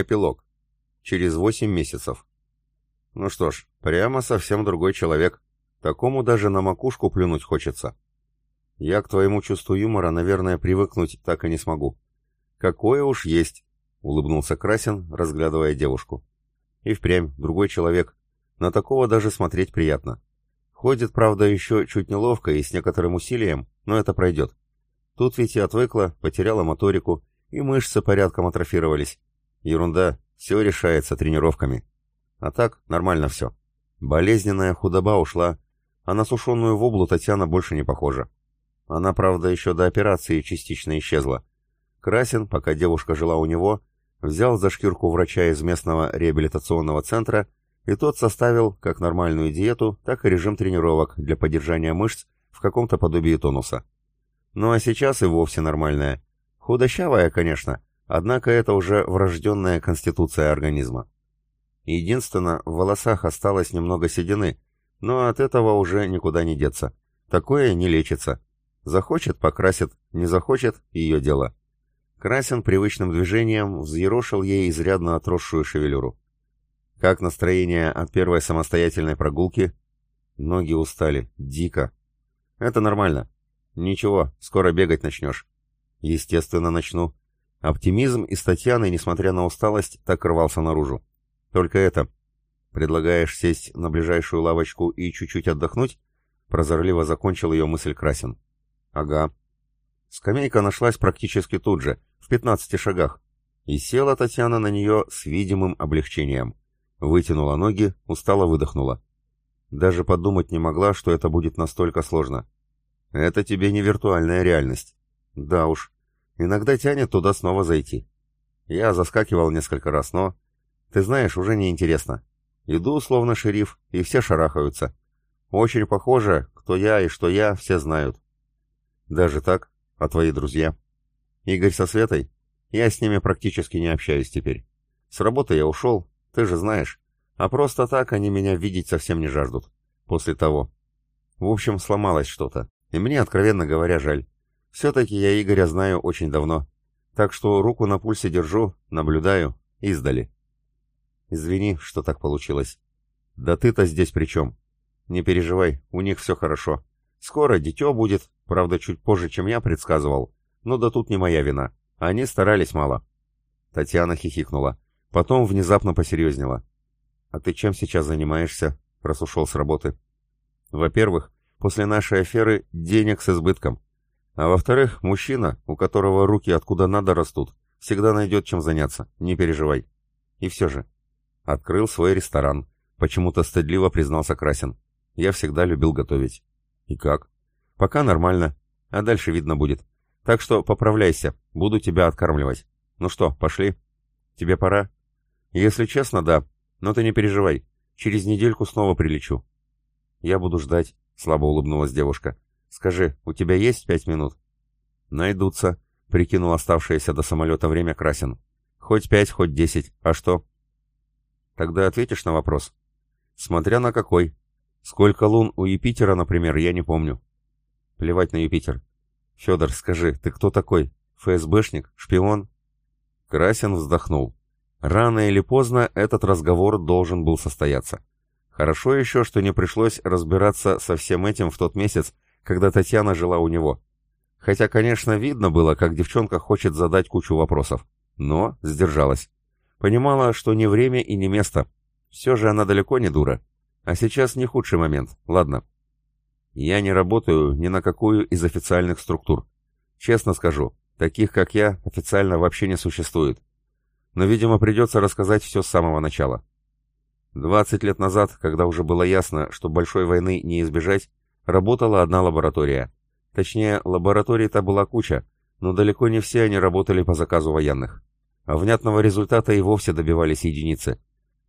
Эпилог. Через восемь месяцев. Ну что ж, прямо совсем другой человек. Такому даже на макушку плюнуть хочется. Я к твоему чувству юмора, наверное, привыкнуть так и не смогу. Какое уж есть, улыбнулся Красин, разглядывая девушку. И впрямь, другой человек. На такого даже смотреть приятно. Ходит, правда, еще чуть неловко и с некоторым усилием, но это пройдет. Тут ведь и отвыкла, потеряла моторику, и мышцы порядком атрофировались. Ерунда, все решается тренировками. А так, нормально все. Болезненная худоба ушла, а на сушеную воблу Татьяна больше не похожа. Она, правда, еще до операции частично исчезла. Красин, пока девушка жила у него, взял за шкирку врача из местного реабилитационного центра, и тот составил как нормальную диету, так и режим тренировок для поддержания мышц в каком-то подобии тонуса. Ну а сейчас и вовсе нормальная. Худощавая, конечно, однако это уже врожденная конституция организма. Единственно, в волосах осталось немного седины, но от этого уже никуда не деться. Такое не лечится. Захочет — покрасит, не захочет — ее дело. Красин привычным движением взъерошил ей изрядно отросшую шевелюру. Как настроение от первой самостоятельной прогулки? Ноги устали. Дико. Это нормально. Ничего, скоро бегать начнешь. Естественно, начну. Оптимизм из Татьяны, несмотря на усталость, так рвался наружу. Только это. Предлагаешь сесть на ближайшую лавочку и чуть-чуть отдохнуть? Прозорливо закончил ее мысль Красин. Ага. Скамейка нашлась практически тут же, в пятнадцати шагах. И села Татьяна на нее с видимым облегчением. Вытянула ноги, устало выдохнула. Даже подумать не могла, что это будет настолько сложно. Это тебе не виртуальная реальность. Да уж, иногда тянет туда снова зайти. Я заскакивал несколько раз, но... Ты знаешь, уже не интересно. Иду, словно шериф, и все шарахаются. Очень похоже, кто я и что я, все знают. Даже так? А твои друзья? Игорь со Светой? Я с ними практически не общаюсь теперь. С работы я ушел, ты же знаешь. А просто так они меня видеть совсем не жаждут. После того. В общем, сломалось что-то. И мне, откровенно говоря, жаль. Все-таки я Игоря знаю очень давно. Так что руку на пульсе держу, наблюдаю, издали. Извини, что так получилось. Да ты-то здесь при чем? Не переживай, у них все хорошо. Скоро дитё будет, правда, чуть позже, чем я предсказывал. Но да тут не моя вина. Они старались мало. Татьяна хихикнула. Потом внезапно посерьезнела. «А ты чем сейчас занимаешься?» раз ушел с работы. «Во-первых, после нашей аферы денег с избытком. А во-вторых, мужчина, у которого руки откуда надо растут, всегда найдет чем заняться, не переживай. И все же, Открыл свой ресторан. Почему-то стыдливо признался Красин. Я всегда любил готовить. И как? Пока нормально. А дальше видно будет. Так что поправляйся. Буду тебя откармливать. Ну что, пошли? Тебе пора? Если честно, да. Но ты не переживай. Через недельку снова прилечу. Я буду ждать, слабо улыбнулась девушка. Скажи, у тебя есть пять минут? Найдутся, прикинул оставшееся до самолета время Красин. Хоть пять, хоть десять. А что? Тогда ответишь на вопрос. Смотря на какой. Сколько лун у Юпитера, например, я не помню. Плевать на Юпитер. Федор, скажи, ты кто такой? ФСБшник? Шпион? Красин вздохнул. Рано или поздно этот разговор должен был состояться. Хорошо еще, что не пришлось разбираться со всем этим в тот месяц, когда Татьяна жила у него. Хотя, конечно, видно было, как девчонка хочет задать кучу вопросов. Но сдержалась. Понимала, что не время и не место. Все же она далеко не дура. А сейчас не худший момент. Ладно. Я не работаю ни на какую из официальных структур. Честно скажу, таких как я официально вообще не существует. Но, видимо, придется рассказать все с самого начала. 20 лет назад, когда уже было ясно, что большой войны не избежать, работала одна лаборатория. Точнее, лабораторий-то была куча, но далеко не все они работали по заказу военных. А внятного результата и вовсе добивались единицы.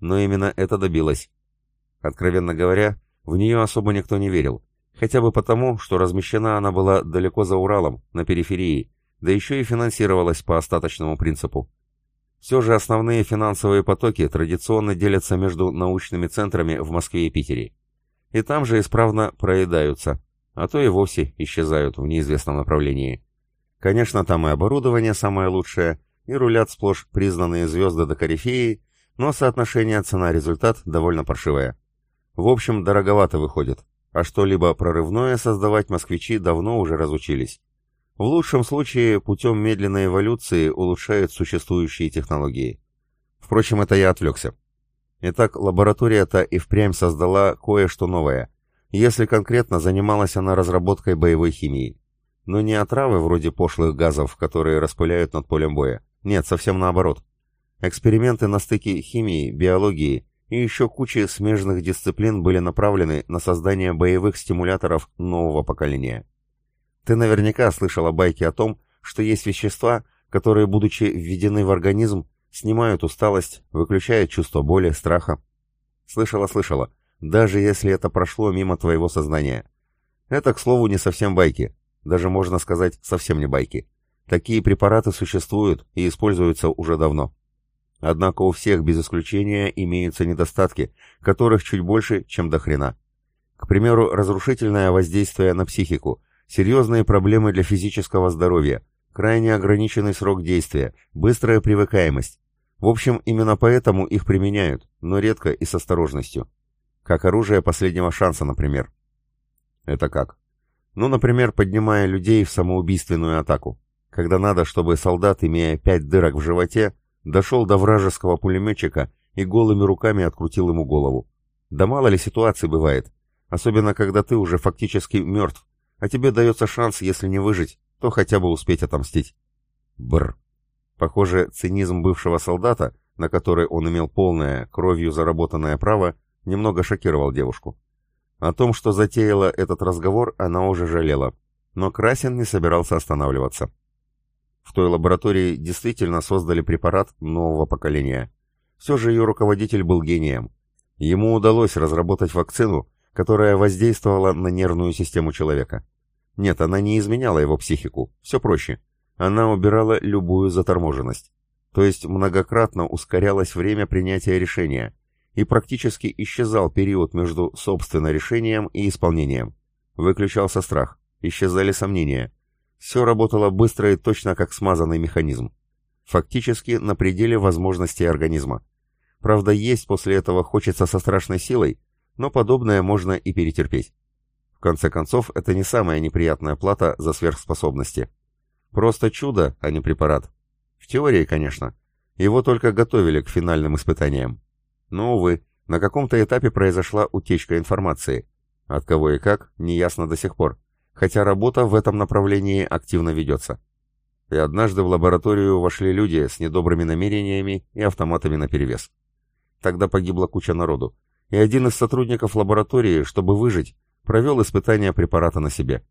Но именно это добилось. Откровенно говоря, в нее особо никто не верил. Хотя бы потому, что размещена она была далеко за Уралом, на периферии, да еще и финансировалась по остаточному принципу. Все же основные финансовые потоки традиционно делятся между научными центрами в Москве и Питере. И там же исправно проедаются, а то и вовсе исчезают в неизвестном направлении. Конечно, там и оборудование самое лучшее, и рулят сплошь признанные звезды до корифеи, но соотношение цена-результат довольно паршивое. В общем, дороговато выходит, а что-либо прорывное создавать москвичи давно уже разучились. В лучшем случае путем медленной эволюции улучшают существующие технологии. Впрочем, это я отвлекся. Итак, лаборатория-то и впрямь создала кое-что новое. Если конкретно, занималась она разработкой боевой химии. Но не отравы вроде пошлых газов, которые распыляют над полем боя. Нет, совсем наоборот. Эксперименты на стыке химии, биологии и еще кучи смежных дисциплин были направлены на создание боевых стимуляторов нового поколения. Ты наверняка слышала байки о том, что есть вещества, которые, будучи введены в организм, снимают усталость, выключают чувство боли, страха. Слышала, слышала, даже если это прошло мимо твоего сознания. Это, к слову, не совсем байки, даже можно сказать, совсем не байки. Такие препараты существуют и используются уже давно. Однако у всех без исключения имеются недостатки, которых чуть больше, чем до хрена. К примеру, разрушительное воздействие на психику, серьезные проблемы для физического здоровья, крайне ограниченный срок действия, быстрая привыкаемость. В общем, именно поэтому их применяют, но редко и с осторожностью. Как оружие последнего шанса, например. Это как? Ну, например, поднимая людей в самоубийственную атаку. Когда надо, чтобы солдат, имея пять дырок в животе, дошел до вражеского пулеметчика и голыми руками открутил ему голову. Да мало ли ситуаций бывает, особенно когда ты уже фактически мертв, а тебе дается шанс, если не выжить, то хотя бы успеть отомстить. Бр. Похоже, цинизм бывшего солдата, на который он имел полное, кровью заработанное право, немного шокировал девушку. О том, что затеяла этот разговор, она уже жалела, но Красин не собирался останавливаться. В той лаборатории действительно создали препарат нового поколения. Все же ее руководитель был гением. Ему удалось разработать вакцину, которая воздействовала на нервную систему человека. Нет, она не изменяла его психику, все проще. Она убирала любую заторможенность. То есть многократно ускорялось время принятия решения, и практически исчезал период между собственным решением и исполнением. Выключался страх, исчезали сомнения, все работало быстро и точно, как смазанный механизм. Фактически на пределе возможностей организма. Правда, есть после этого хочется со страшной силой, но подобное можно и перетерпеть. В конце концов, это не самая неприятная плата за сверхспособности. Просто чудо, а не препарат. В теории, конечно. Его только готовили к финальным испытаниям. Но, увы, на каком-то этапе произошла утечка информации. От кого и как, неясно до сих пор хотя работа в этом направлении активно ведется. И однажды в лабораторию вошли люди с недобрыми намерениями и автоматами наперевес. Тогда погибла куча народу, и один из сотрудников лаборатории, чтобы выжить, провел испытание препарата на себе.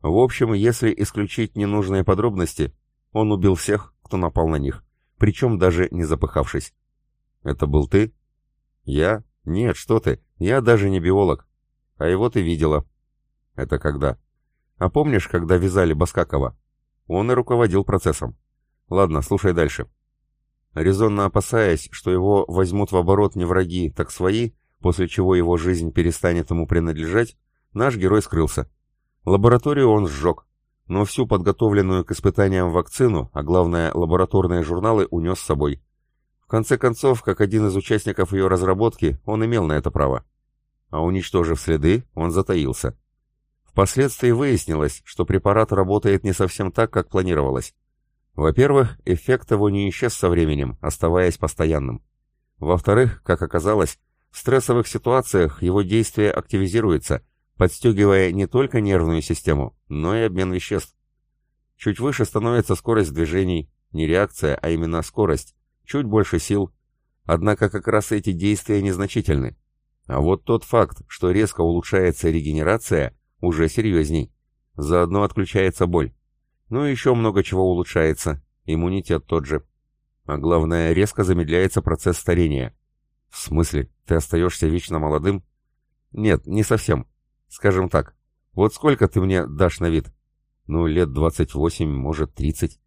В общем, если исключить ненужные подробности, он убил всех, кто напал на них, причем даже не запыхавшись. «Это был ты?» «Я? Нет, что ты, я даже не биолог. А его ты видела». «Это когда?» А помнишь, когда вязали Баскакова? Он и руководил процессом. Ладно, слушай дальше. Резонно опасаясь, что его возьмут в оборот не враги, так свои, после чего его жизнь перестанет ему принадлежать, наш герой скрылся. Лабораторию он сжег, но всю подготовленную к испытаниям вакцину, а главное лабораторные журналы, унес с собой. В конце концов, как один из участников ее разработки, он имел на это право. А уничтожив следы, он затаился. Впоследствии выяснилось, что препарат работает не совсем так, как планировалось. Во-первых, эффект его не исчез со временем, оставаясь постоянным. Во-вторых, как оказалось, в стрессовых ситуациях его действие активизируется, подстегивая не только нервную систему, но и обмен веществ. Чуть выше становится скорость движений, не реакция, а именно скорость, чуть больше сил. Однако как раз эти действия незначительны. А вот тот факт, что резко улучшается регенерация, уже серьезней. Заодно отключается боль. Ну и еще много чего улучшается. Иммунитет тот же. А главное, резко замедляется процесс старения. В смысле, ты остаешься вечно молодым? Нет, не совсем. Скажем так, вот сколько ты мне дашь на вид? Ну, лет 28, может, 30.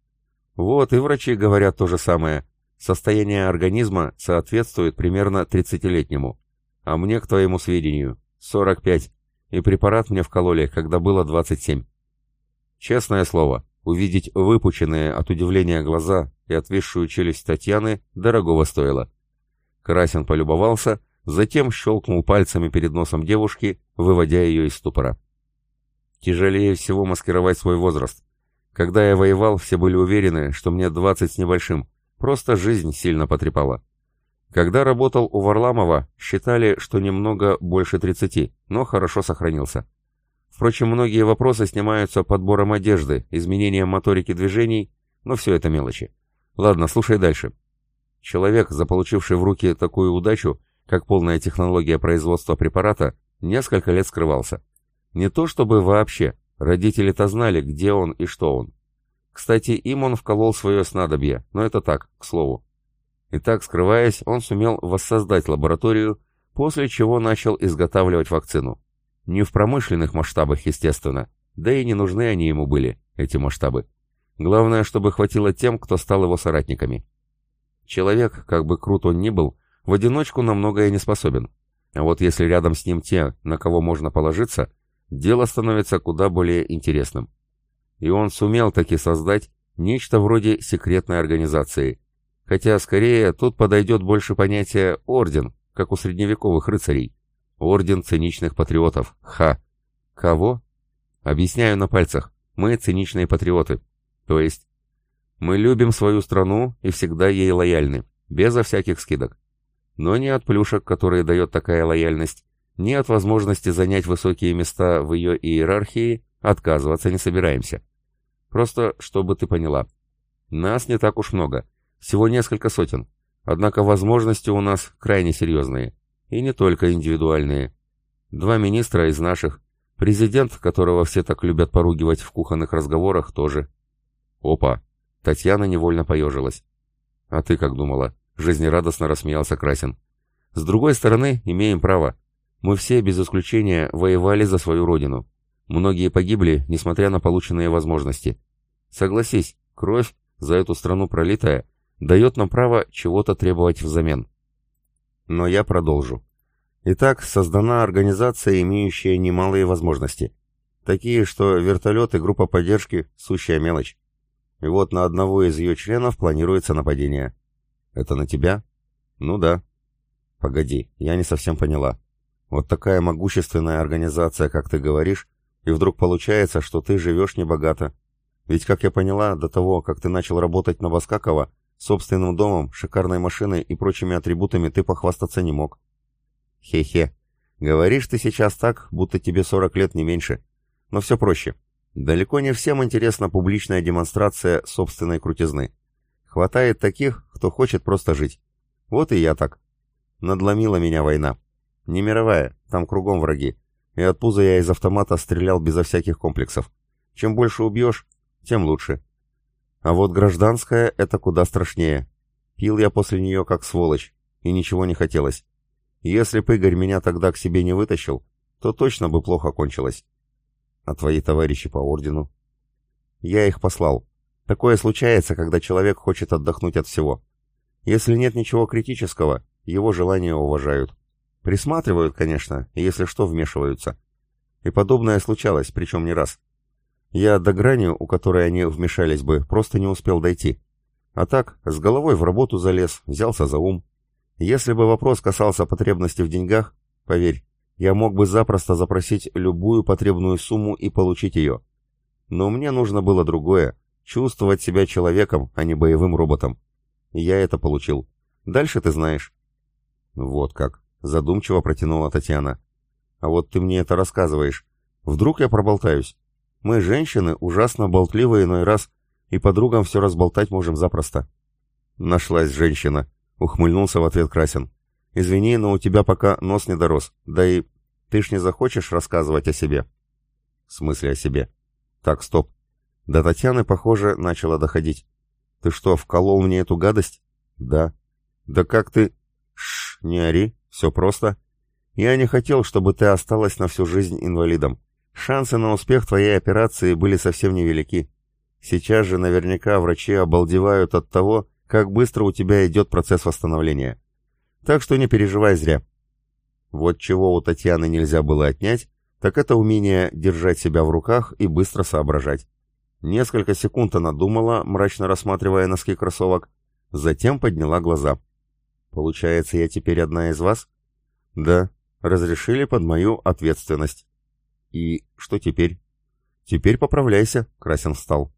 Вот, и врачи говорят то же самое. Состояние организма соответствует примерно 30-летнему. А мне, к твоему сведению, 45 и препарат мне вкололи, когда было 27. Честное слово, увидеть выпученные от удивления глаза и отвисшую челюсть Татьяны дорогого стоило. Красин полюбовался, затем щелкнул пальцами перед носом девушки, выводя ее из ступора. Тяжелее всего маскировать свой возраст. Когда я воевал, все были уверены, что мне двадцать с небольшим, просто жизнь сильно потрепала. Когда работал у Варламова, считали, что немного больше тридцати, но хорошо сохранился. Впрочем, многие вопросы снимаются подбором одежды, изменением моторики движений, но все это мелочи. Ладно, слушай дальше. Человек, заполучивший в руки такую удачу, как полная технология производства препарата, несколько лет скрывался. Не то чтобы вообще, родители-то знали, где он и что он. Кстати, им он вколол свое снадобье, но это так, к слову. И так, скрываясь, он сумел воссоздать лабораторию, после чего начал изготавливать вакцину. Не в промышленных масштабах, естественно, да и не нужны они ему были, эти масштабы. Главное, чтобы хватило тем, кто стал его соратниками. Человек, как бы крут он ни был, в одиночку на многое не способен. А вот если рядом с ним те, на кого можно положиться, дело становится куда более интересным. И он сумел таки создать нечто вроде секретной организации, Хотя, скорее, тут подойдет больше понятие «орден», как у средневековых рыцарей. Орден циничных патриотов. Ха. Кого? Объясняю на пальцах. Мы циничные патриоты. То есть, мы любим свою страну и всегда ей лояльны, безо всяких скидок. Но не от плюшек, которые дает такая лояльность, ни от возможности занять высокие места в ее иерархии отказываться не собираемся. Просто, чтобы ты поняла. Нас не так уж много, всего несколько сотен. Однако возможности у нас крайне серьезные. И не только индивидуальные. Два министра из наших. Президент, которого все так любят поругивать в кухонных разговорах, тоже. Опа! Татьяна невольно поежилась. А ты как думала? Жизнерадостно рассмеялся Красин. С другой стороны, имеем право. Мы все, без исключения, воевали за свою родину. Многие погибли, несмотря на полученные возможности. Согласись, кровь, за эту страну пролитая, дает нам право чего-то требовать взамен. Но я продолжу. Итак, создана организация, имеющая немалые возможности. Такие, что вертолет и группа поддержки – сущая мелочь. И вот на одного из ее членов планируется нападение. Это на тебя? Ну да. Погоди, я не совсем поняла. Вот такая могущественная организация, как ты говоришь, и вдруг получается, что ты живешь небогато. Ведь, как я поняла, до того, как ты начал работать на Баскакова, Собственным домом, шикарной машиной и прочими атрибутами ты похвастаться не мог. Хе-хе. Говоришь ты сейчас так, будто тебе 40 лет не меньше. Но все проще. Далеко не всем интересна публичная демонстрация собственной крутизны. Хватает таких, кто хочет просто жить. Вот и я так. Надломила меня война. Не мировая, там кругом враги. И от пуза я из автомата стрелял безо всяких комплексов. Чем больше убьешь, тем лучше. А вот гражданская — это куда страшнее. Пил я после нее как сволочь, и ничего не хотелось. Если б Игорь меня тогда к себе не вытащил, то точно бы плохо кончилось. А твои товарищи по ордену? Я их послал. Такое случается, когда человек хочет отдохнуть от всего. Если нет ничего критического, его желания уважают. Присматривают, конечно, если что, вмешиваются. И подобное случалось, причем не раз. Я до грани, у которой они вмешались бы, просто не успел дойти. А так, с головой в работу залез, взялся за ум. Если бы вопрос касался потребности в деньгах, поверь, я мог бы запросто запросить любую потребную сумму и получить ее. Но мне нужно было другое — чувствовать себя человеком, а не боевым роботом. И я это получил. Дальше ты знаешь. Вот как, задумчиво протянула Татьяна. А вот ты мне это рассказываешь. Вдруг я проболтаюсь? Мы, женщины, ужасно болтливы иной раз, и подругам все разболтать можем запросто». «Нашлась женщина», — ухмыльнулся в ответ Красин. «Извини, но у тебя пока нос не дорос. Да и ты ж не захочешь рассказывать о себе». «В смысле о себе?» «Так, стоп. До Татьяны, похоже, начало доходить. Ты что, вколол мне эту гадость?» «Да». «Да как ты...» «Шш, не ори, все просто. Я не хотел, чтобы ты осталась на всю жизнь инвалидом. Шансы на успех твоей операции были совсем невелики. Сейчас же наверняка врачи обалдевают от того, как быстро у тебя идет процесс восстановления. Так что не переживай зря. Вот чего у Татьяны нельзя было отнять, так это умение держать себя в руках и быстро соображать. Несколько секунд она думала, мрачно рассматривая носки кроссовок, затем подняла глаза. «Получается, я теперь одна из вас?» «Да, разрешили под мою ответственность». «И что теперь?» «Теперь поправляйся», — Красин встал.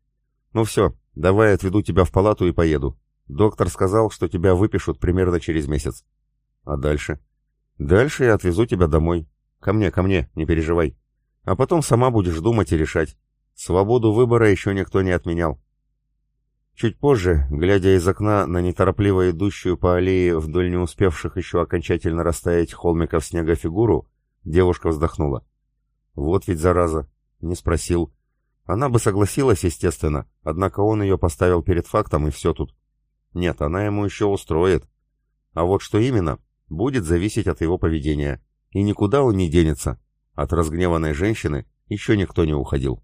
«Ну все, давай отведу тебя в палату и поеду. Доктор сказал, что тебя выпишут примерно через месяц». «А дальше?» «Дальше я отвезу тебя домой. Ко мне, ко мне, не переживай. А потом сама будешь думать и решать. Свободу выбора еще никто не отменял». Чуть позже, глядя из окна на неторопливо идущую по аллее вдоль не успевших еще окончательно растаять холмиков снега фигуру, девушка вздохнула. «Вот ведь зараза! Не спросил. Она бы согласилась, естественно, однако он ее поставил перед фактом, и все тут. Нет, она ему еще устроит. А вот что именно, будет зависеть от его поведения. И никуда он не денется. От разгневанной женщины еще никто не уходил.